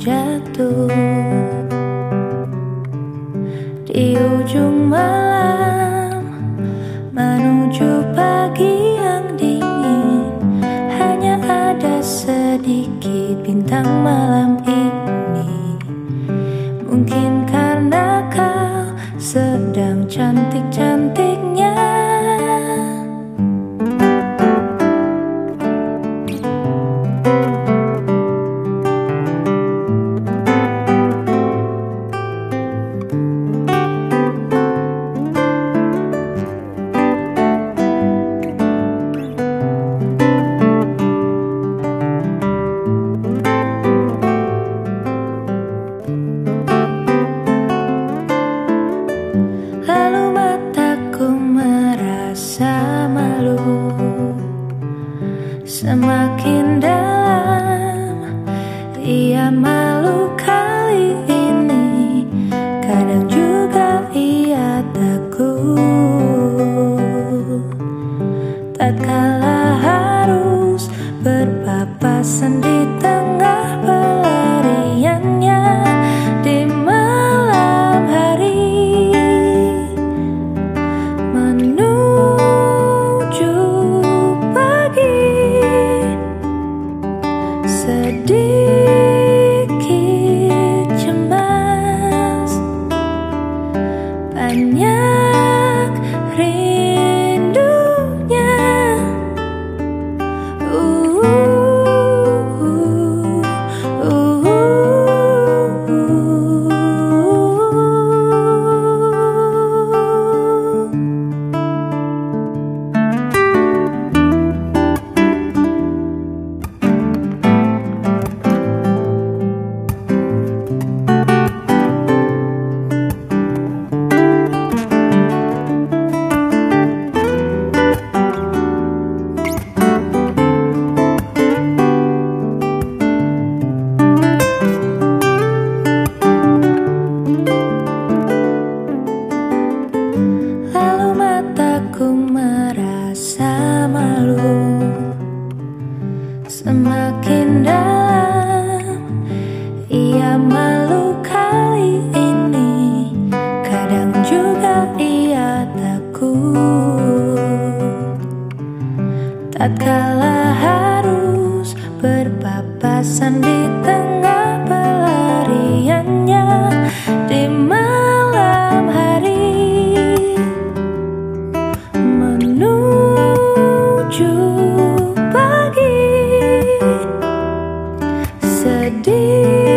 jatuh. Di ujung malam Menuju pagi yang dingin. Hanya ada sedikit bintang malam ini. Mungkin karena kau sedang cantik-cantiknya Semakin dalam Ia malu kali ini. Kadang juga ia takut. Tatkala harus berpapasan di tengah pelariannya Di malam hari menuju pagi. Sedih